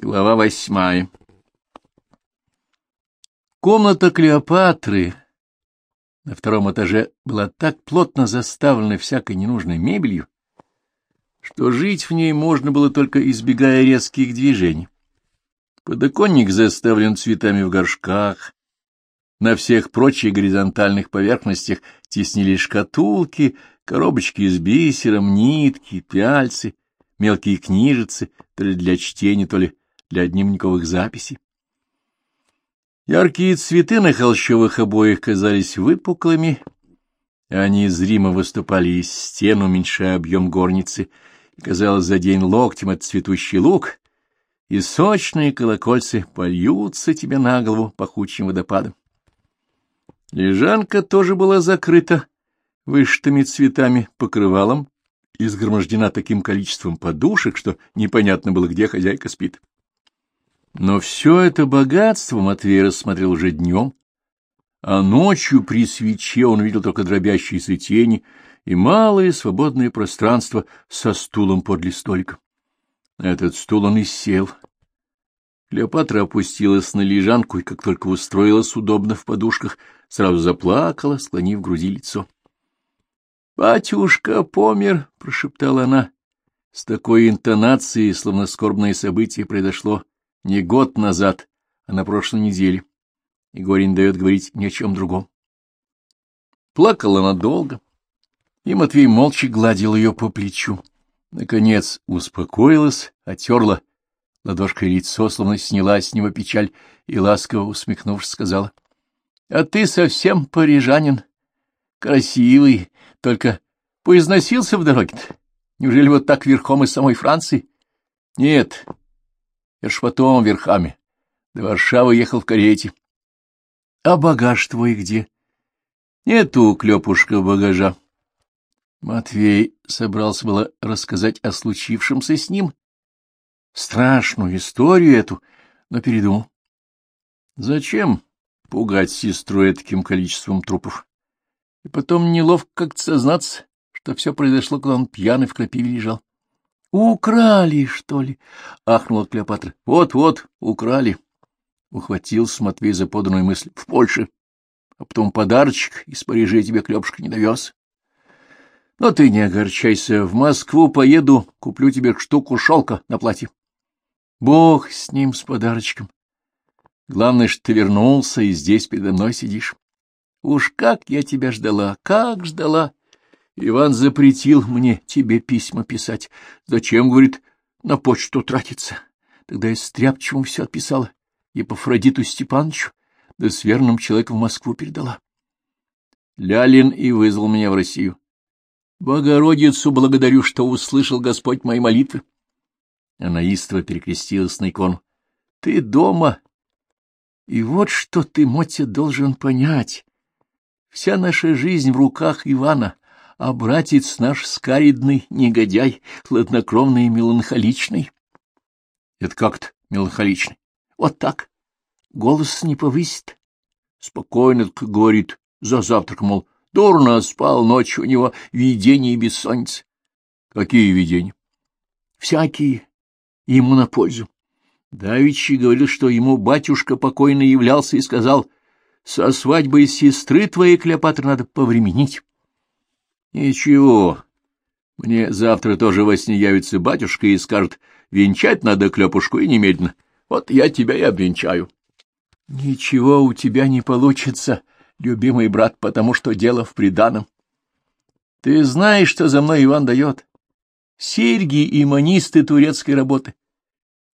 Глава восьмая Комната Клеопатры на втором этаже была так плотно заставлена всякой ненужной мебелью, что жить в ней можно было только избегая резких движений. Подоконник заставлен цветами в горшках, на всех прочих горизонтальных поверхностях теснились шкатулки, коробочки с бисером, нитки, пяльцы, мелкие книжицы, то ли для чтения, то ли для дневниковых записей. Яркие цветы на холщовых обоях казались выпуклыми, они зримо выступали из стен, уменьшая объем горницы, и, казалось, за день локтем от цветущий лук, и сочные колокольцы польются тебе на голову пахучим водопадом. Лежанка тоже была закрыта вышитыми цветами покрывалом и сгромождена таким количеством подушек, что непонятно было, где хозяйка спит. Но все это богатство Матвей рассмотрел уже днем, а ночью при свече он видел только дробящиеся тени и малое свободное пространство со стулом подле столика. Этот стул он и сел. Клеопатра опустилась на лежанку и, как только устроилась удобно в подушках, сразу заплакала, склонив груди лицо. — Батюшка помер, — прошептала она, с такой интонацией, словно скорбное событие произошло не год назад, а на прошлой неделе, и горе не дает говорить ни о чем другом. Плакала она долго, и Матвей молча гладил ее по плечу. Наконец успокоилась, отерла ладошкой лицо, словно сняла с него печаль, и, ласково усмехнувшись, сказала, — А ты совсем парижанин, красивый, только поизносился в дороге-то. Неужели вот так верхом из самой Франции? — Нет, потом верхами. До Варшавы ехал в карете. — А багаж твой где? — Нету, клепушка, багажа. Матвей собрался было рассказать о случившемся с ним, страшную историю эту, но передумал. Зачем пугать сестру таким количеством трупов? И потом неловко как-то сознаться, что все произошло, когда он пьяный в крапиве лежал. — Украли, что ли? — ахнула Клеопатра. Вот — Вот-вот, украли. Ухватился Матвей за поданную мысль. — В Польше. А потом подарочек из Парижа тебе Клёпушка не довез. — Но ты не огорчайся. В Москву поеду, куплю тебе штуку шелка на платье. Бог с ним, с подарочком. Главное, что ты вернулся и здесь передо мной сидишь. Уж как я тебя ждала, как ждала! Иван запретил мне тебе письма писать. Зачем, говорит, на почту тратиться? Тогда я стряпчивым все отписала. И по Фродиту Степановичу, да с верным человеком в Москву передала. Лялин и вызвал меня в Россию. Богородицу благодарю, что услышал Господь мои молитвы. Она истово перекрестилась на икону. — Ты дома. И вот что ты, Мотя, должен понять. Вся наша жизнь в руках Ивана — а братец наш скаридный негодяй, хладнокровный и меланхоличный. Это как-то меланхоличный. Вот так. Голос не повысит. Спокойно говорит за завтрак, мол, дурно спал ночью у него видение и бессонница. Какие видения? Всякие. Ему на пользу. Давичи говорил, что ему батюшка покойно являлся и сказал, со свадьбой сестры твоей, Клеопатры, надо повременить. Ничего. Мне завтра тоже во сне явится батюшка и скажет, венчать надо клепушку и немедленно. Вот я тебя и обвенчаю. Ничего у тебя не получится, любимый брат, потому что дело в приданом. Ты знаешь, что за мной Иван дает? Серьги и манисты турецкой работы,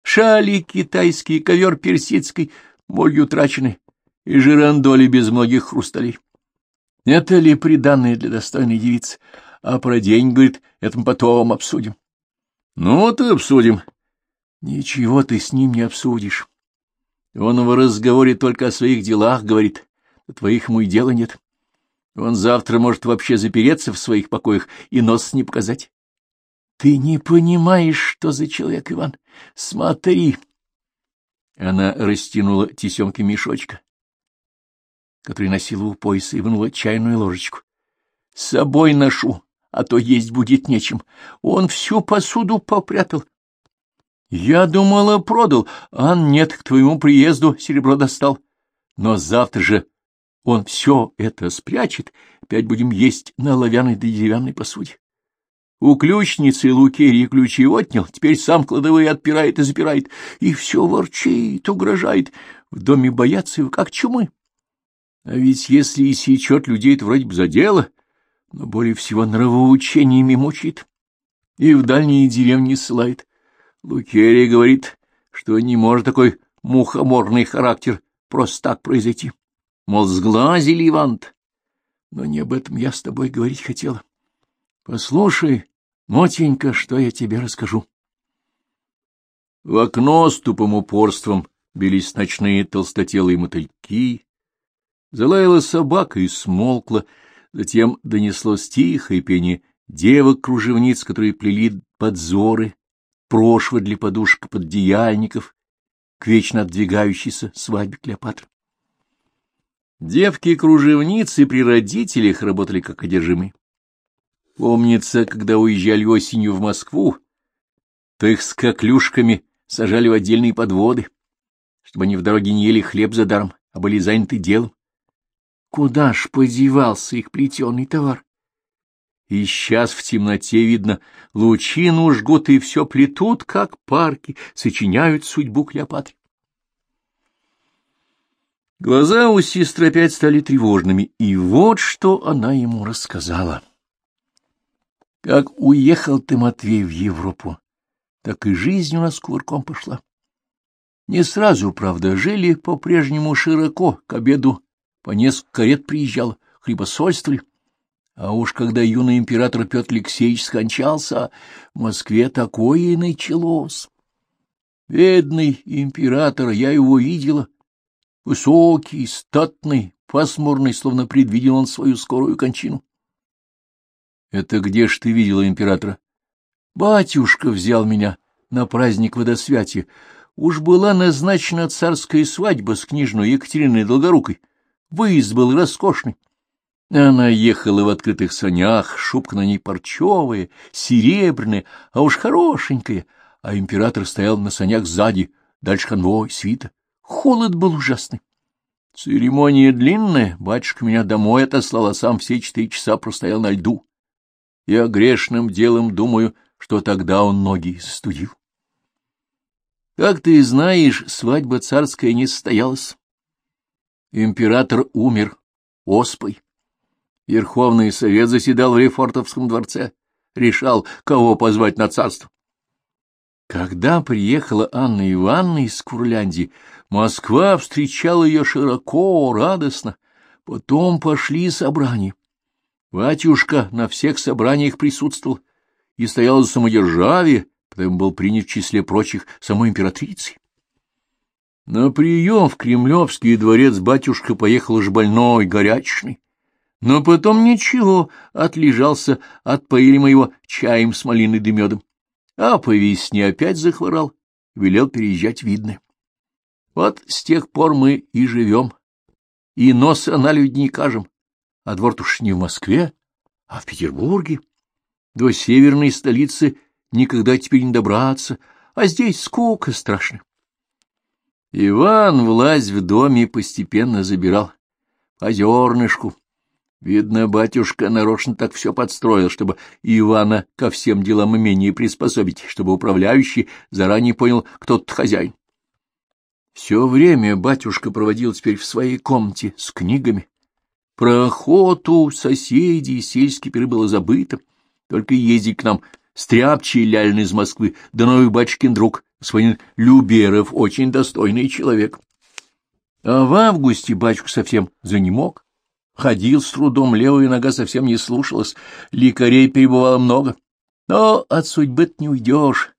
шали китайские, ковер персидский, молью траченый и жирандоли без многих хрусталей. Это ли приданное для достойной девицы? А про день, говорит, это мы потом обсудим. Ну, вот и обсудим. Ничего ты с ним не обсудишь. Он в разговоре только о своих делах говорит, а твоих ему и дела нет. Он завтра может вообще запереться в своих покоях и нос не показать. Ты не понимаешь, что за человек, Иван. Смотри. Она растянула тесемки мешочка который носила у пояса, и вынула чайную ложечку. — С собой ношу, а то есть будет нечем. Он всю посуду попрятал. Я думала, продал, а нет, к твоему приезду серебро достал. Но завтра же он все это спрячет, опять будем есть на оловянной да деревянной посуде. У ключницы Лукерии ключи отнял, теперь сам кладовые отпирает и запирает, и все ворчит, угрожает. В доме боятся его, как чумы. А ведь если и сечет людей, то вроде бы за дело, но более всего нравоучениями мучит и в дальние деревни ссылает. Лукерия говорит, что не может такой мухоморный характер просто так произойти. Мол, сглазили Ивант. Но не об этом я с тобой говорить хотела. Послушай, Мотенька, что я тебе расскажу. В окно с тупым упорством бились ночные толстотелые мотыльки. Залаяла собака и смолкла, затем донеслось тихое пение девок-кружевниц, которые плели подзоры, прошвы для подушек поддеяльников к вечно отдвигающейся свадьбе Клеопатры. Девки-кружевницы при родителях работали как одержимые. Помнится, когда уезжали осенью в Москву, то их с коклюшками сажали в отдельные подводы, чтобы они в дороге не ели хлеб за даром, а были заняты делом. Куда ж подевался их плетеный товар? И сейчас в темноте видно, лучину жгут и все плетут, как парки, сочиняют судьбу Клеопатры. Глаза у сестры опять стали тревожными, и вот что она ему рассказала. Как уехал ты, Матвей, в Европу, так и жизнь у нас кувырком пошла. Не сразу, правда, жили по-прежнему широко, к обеду по несколько карет приезжал, хлебосольствовали. А уж когда юный император Петр Алексеевич скончался, в Москве такое и началось. Бедный император, я его видела, высокий, статный, пасмурный, словно предвидел он свою скорую кончину. — Это где ж ты видела императора? — Батюшка взял меня на праздник водосвятия. Уж была назначена царская свадьба с княжной Екатериной Долгорукой. Выезд был роскошный. Она ехала в открытых санях, шубка на ней парчевая, серебряная, а уж хорошенькая, а император стоял на санях сзади, дальше конвой, свита. Холод был ужасный. Церемония длинная, батюшка меня домой отослал, а сам все четыре часа простоял на льду. Я грешным делом думаю, что тогда он ноги студил. Как ты знаешь, свадьба царская не состоялась. Император умер оспой. Верховный совет заседал в Рефортовском дворце, решал, кого позвать на царство. Когда приехала Анна Ивановна из Курляндии, Москва встречала ее широко, радостно. Потом пошли собрания. Батюшка на всех собраниях присутствовал и стоял за самодержавие, потому был принят в числе прочих самой императрицей. На прием в Кремлевский дворец батюшка поехал уж больной, горячный. Но потом ничего, отлежался, отпоили моего чаем с малиной да медом. А по весне опять захворал, велел переезжать видно. Вот с тех пор мы и живем, и носа на люди не кажем, а двор уж не в Москве, а в Петербурге. До северной столицы никогда теперь не добраться, а здесь скука страшная. Иван власть в доме постепенно забирал. По зернышку. Видно, батюшка нарочно так все подстроил, чтобы Ивана ко всем делам имения приспособить, чтобы управляющий заранее понял, кто тут хозяин. Все время батюшка проводил теперь в своей комнате с книгами. Про охоту, соседей, сельские пиры было забыто. Только ездить к нам стряпчий ляльный из Москвы, да новый батюшкин друг, господин Люберов, очень достойный человек. А в августе батюшка совсем занемог. Ходил с трудом, левая нога совсем не слушалась, лекарей перебывало много. Но от судьбы не уйдешь.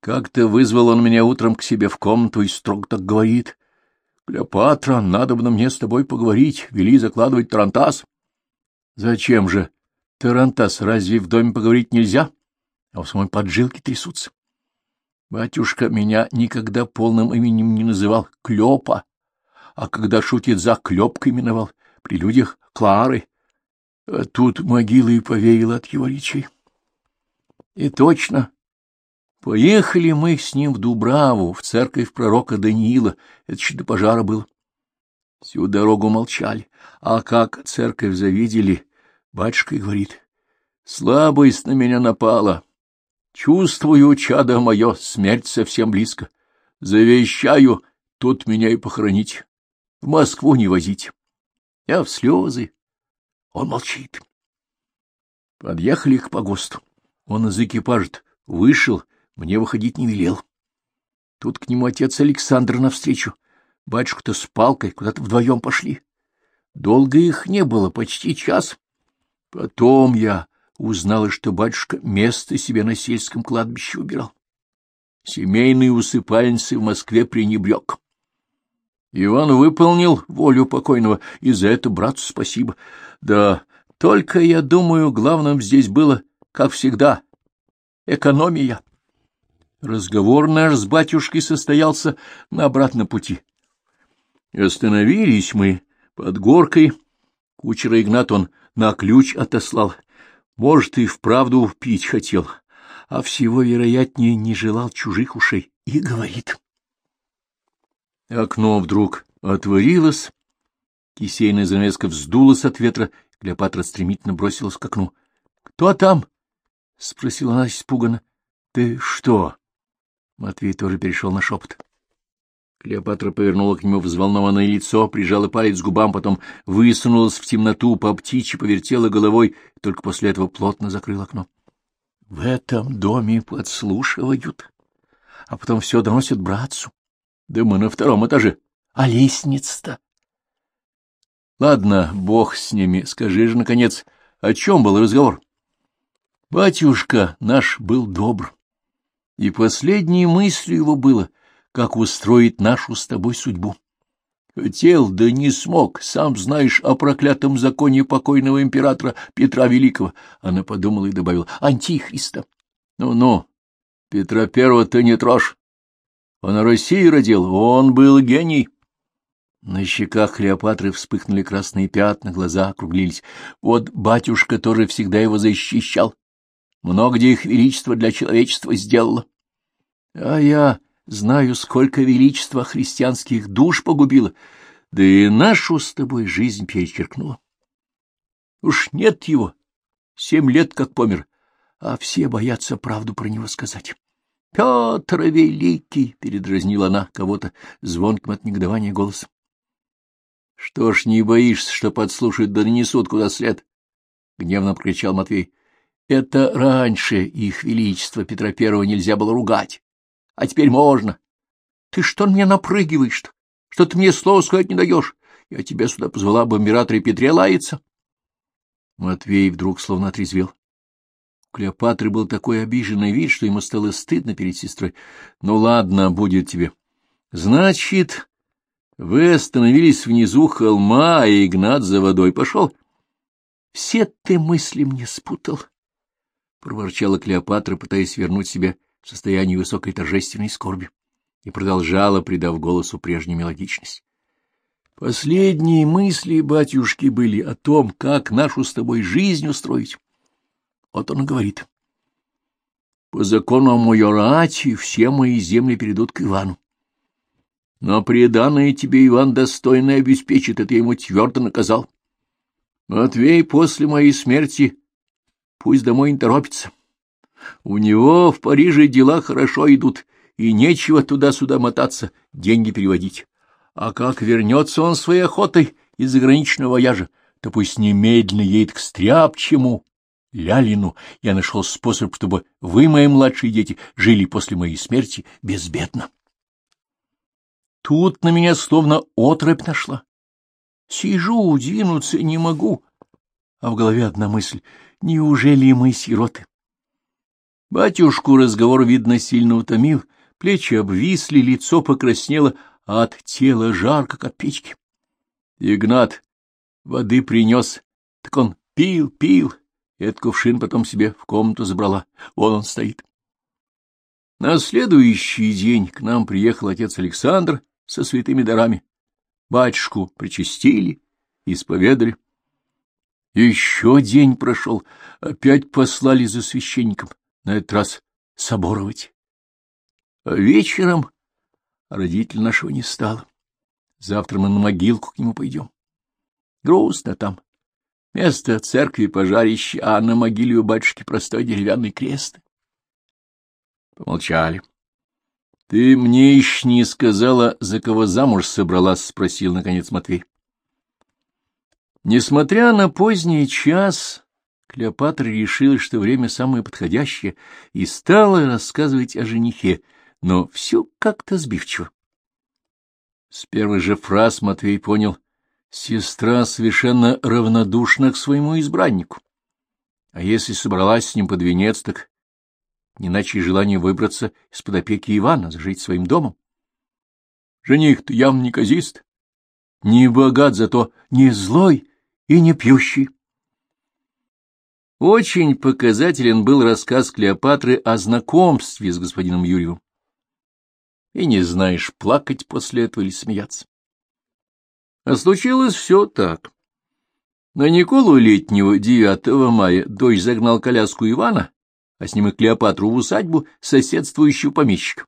Как-то вызвал он меня утром к себе в комнату и строго так говорит. — Клеопатра, надо бы мне с тобой поговорить, вели закладывать тарантас. — Зачем же? Тарантас, разве в доме поговорить нельзя? А у самой поджилки трясутся. Батюшка меня никогда полным именем не называл Клёпа, а когда шутит за Клёпкой именовал, при людях Клары. А тут могила и повеяла от его речей. И точно, Поехали мы с ним в Дубраву, в церковь пророка Даниила. Это еще до пожара было. Всю дорогу молчали. А как церковь завидели, батюшка и говорит, слабость на меня напала. Чувствую, чадо мое, смерть совсем близко. Завещаю, тут меня и похоронить. В Москву не возить. Я в слезы. Он молчит. Подъехали к погосту. Он из экипажа вышел, мне выходить не велел. Тут к нему отец Александр навстречу. Батюшка-то с палкой куда-то вдвоем пошли. Долго их не было, почти час. Потом я узнала, что батюшка место себе на сельском кладбище убирал. Семейные усыпальницы в Москве пренебрег. Иван выполнил волю покойного, и за это брату спасибо. Да, только, я думаю, главным здесь было, как всегда, экономия. Разговор наш с батюшкой состоялся на обратном пути. Остановились мы под горкой. Кучера Игнат он на ключ отослал. Может, и вправду пить хотел, а всего, вероятнее, не желал чужих ушей. И говорит. Окно вдруг отворилось, кисейная занавеска вздулась от ветра, Клеопатра стремительно бросилась к окну. — Кто там? — спросила она испуганно. — Ты что? Матвей тоже перешел на шепот. Клеопатра повернула к нему взволнованное лицо, прижала палец к губам, потом высунулась в темноту, по птичьи повертела головой, только после этого плотно закрыла окно. — В этом доме подслушивают, а потом все доносят братцу. Да мы на втором этаже. А лестница-то? Ладно, бог с ними, скажи же, наконец, о чем был разговор? Батюшка наш был добр, и последней мыслью его было, как устроить нашу с тобой судьбу. Хотел, да не смог, сам знаешь о проклятом законе покойного императора Петра Великого. Она подумала и добавила, антихриста. Ну-ну, Петра Первого ты не трожь. Он Россию родил, он был гений. На щеках Клеопатры вспыхнули красные пятна, глаза округлились. Вот батюшка тоже всегда его защищал. Много где их величество для человечества сделало. А я знаю, сколько величества христианских душ погубило, да и нашу с тобой жизнь перечеркнула. Уж нет его, семь лет как помер, а все боятся правду про него сказать. Петр Великий! — передразнила она кого-то звонким от негодования голосом. — Что ж не боишься, что подслушают да нанесут куда след? — гневно прокричал Матвей. — Это раньше их величество Петра Первого нельзя было ругать, а теперь можно. Ты что мне напрыгиваешь-то? Что ты мне слова сказать не даешь? Я тебя сюда позвала об императоре Петре лаяться. Матвей вдруг словно отрезвел. У Клеопатры был такой обиженный вид, что ему стало стыдно перед сестрой. — Ну ладно, будет тебе. — Значит, вы остановились внизу холма, а Игнат за водой пошел. — Все ты мысли мне спутал, — проворчала Клеопатра, пытаясь вернуть себя в состояние высокой торжественной скорби, и продолжала, придав голосу прежнюю мелодичность. Последние мысли батюшки были о том, как нашу с тобой жизнь устроить. Вот он говорит. По закону майорати все мои земли перейдут к Ивану. Но преданное тебе Иван достойно обеспечит, это ему твердо наказал. Матвей после моей смерти пусть домой не торопится. У него в Париже дела хорошо идут, и нечего туда-сюда мотаться, деньги переводить. А как вернется он своей охотой из заграничного вояжа, то пусть немедленно едет к Стряпчему, Лялину. Я нашел способ, чтобы вы, мои младшие дети, жили после моей смерти безбедно. Тут на меня словно отрыбь нашла. Сижу, двинуться не могу, а в голове одна мысль — неужели мы сироты? Батюшку разговор, видно, сильно утомил, плечи обвисли, лицо покраснело, а от тела жар, как печки. Игнат воды принес, так он пил, пил, и этот кувшин потом себе в комнату забрала. Вон он стоит. На следующий день к нам приехал отец Александр со святыми дарами. Батюшку причастили, исповедали. Еще день прошел, опять послали за священником, на этот раз соборовать. А вечером родителя нашего не стало. Завтра мы на могилку к нему пойдем. Грустно там. Место церкви пожарище, а на могиле у батюшки простой деревянный крест. Помолчали. — Ты мне еще не сказала, за кого замуж собралась? — спросил, наконец, Матвей. Несмотря на поздний час, Клеопатра решила, что время самое подходящее, и стала рассказывать о женихе, но все как-то сбивчиво. С первых же фраз Матвей понял, сестра совершенно равнодушна к своему избраннику. А если собралась с ним под венец, так не иначе желание выбраться из-под опеки Ивана, зажить своим домом. Жених-то явно не казист, не богат, зато не злой и не пьющий. Очень показателен был рассказ Клеопатры о знакомстве с господином Юрьевым. И не знаешь, плакать после этого или смеяться. А случилось все так. На Николу летнего 9 мая дождь загнал коляску Ивана, а с ним и Клеопатру в усадьбу соседствующего помещика.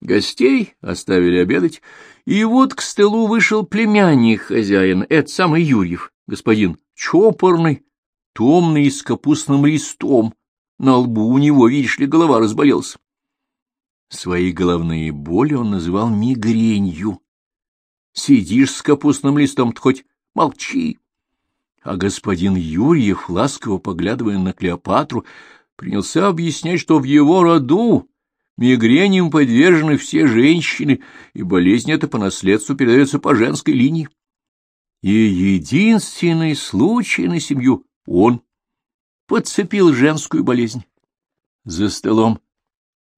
Гостей оставили обедать, и вот к столу вышел племянник хозяин, это самый Юрьев, господин чопорный, томный, с капустным листом. На лбу у него, видишь ли, голова разболелась. Свои головные боли он называл мигренью. Сидишь с капустным листом, хоть молчи. А господин Юрьев, ласково поглядывая на Клеопатру, принялся объяснять, что в его роду мигреням подвержены все женщины, и болезнь эта по наследству передается по женской линии. И единственный случай на семью он подцепил женскую болезнь. За столом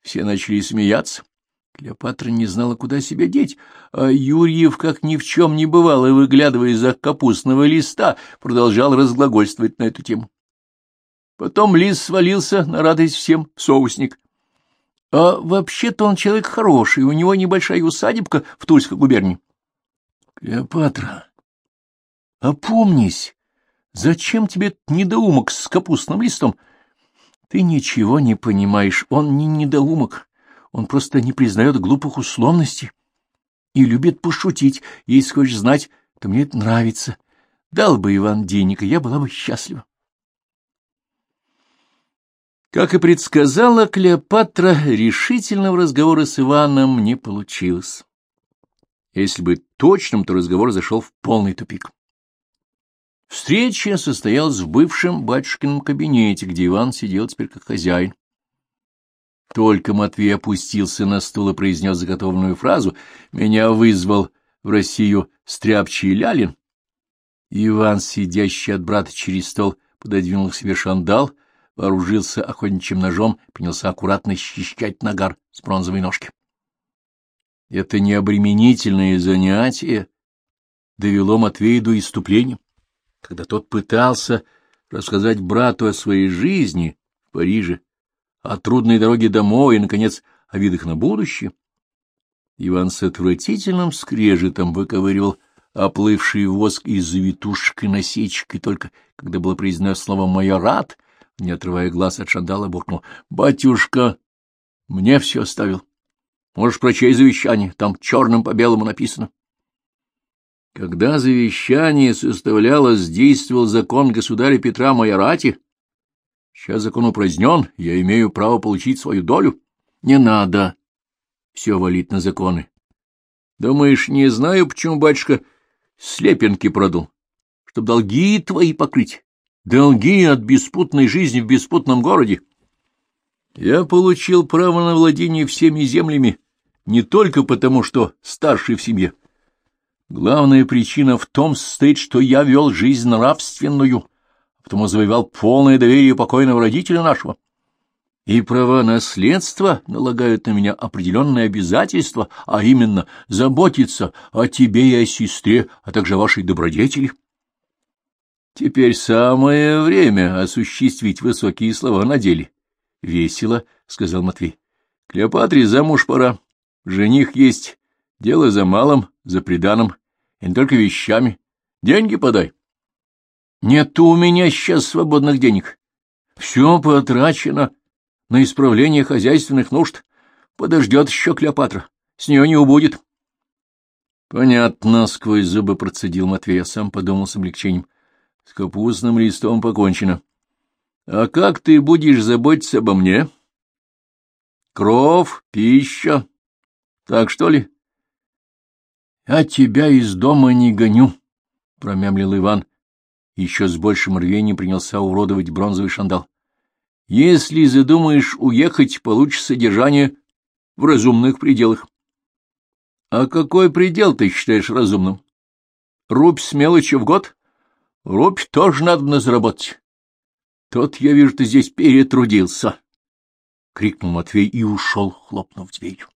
все начали смеяться. Клеопатра не знала, куда себя деть, а Юрьев, как ни в чем не бывало, выглядывая из-за капустного листа, продолжал разглагольствовать на эту тему. Потом лис свалился на радость всем соусник. А вообще-то он человек хороший, у него небольшая усадебка в Тульской губернии. — Клеопатра, опомнись, зачем тебе недоумок с капустным листом? Ты ничего не понимаешь, он не недоумок. Он просто не признает глупых условностей и любит пошутить. Если хочешь знать, то мне это нравится. Дал бы Иван денег, и я была бы счастлива. Как и предсказала Клеопатра, решительного разговора с Иваном не получилось. Если бы точным, то разговор зашел в полный тупик. Встреча состоялась в бывшем батюшкином кабинете, где Иван сидел теперь как хозяин. Только Матвей опустился на стул и произнес заготовленную фразу «Меня вызвал в Россию стряпчий Лялин». Иван, сидящий от брата через стол, пододвинул к себе шандал, вооружился охотничьим ножом, принялся аккуратно счищать нагар с бронзовой ножки. Это необременительное занятие довело Матвея до иступления. Когда тот пытался рассказать брату о своей жизни в Париже, о трудной дороге домой и, наконец, о видах на будущее. Иван с отвратительным скрежетом выковыривал оплывший воск из завитушек и насечек, и только когда было произнесено слово «майорат», не отрывая глаз от шандала, буркнул «Батюшка, мне все оставил. Можешь прочесть завещание, там черным по белому написано». Когда завещание составлялось, действовал закон государя Петра Майорати, Сейчас закон упразднен, я имею право получить свою долю. Не надо все валить на законы. Думаешь, не знаю, почему батюшка слепенки продал? Чтоб долги твои покрыть. Долги от беспутной жизни в беспутном городе. Я получил право на владение всеми землями не только потому, что старший в семье. Главная причина в том состоит, что я вел жизнь нравственную, потому завоевал полное доверие покойного родителя нашего. И права наследства налагают на меня определенные обязательства, а именно заботиться о тебе и о сестре, а также о вашей добродетели. Теперь самое время осуществить высокие слова на деле. — Весело, — сказал Матвей. — Клеопатре замуж пора. Жених есть. Дело за малым, за приданым, и не только вещами. Деньги подай. — нет у меня сейчас свободных денег. Все потрачено на исправление хозяйственных нужд. Подождет еще Клеопатра. С нее не убудет. — Понятно, — сквозь зубы процедил Матвей, а сам подумал с облегчением. — С капустным листом покончено. — А как ты будешь заботиться обо мне? — Кров, пища. Так что ли? — Я тебя из дома не гоню, — промямлил Иван. Еще с большим рвением принялся уродовать бронзовый шандал. — Если задумаешь уехать, получишь содержание в разумных пределах. — А какой предел ты считаешь разумным? Рубь с мелочи в год? Рубь тоже надо на заработать. Тот, я вижу, ты здесь перетрудился. — крикнул Матвей и ушел, хлопнув дверью.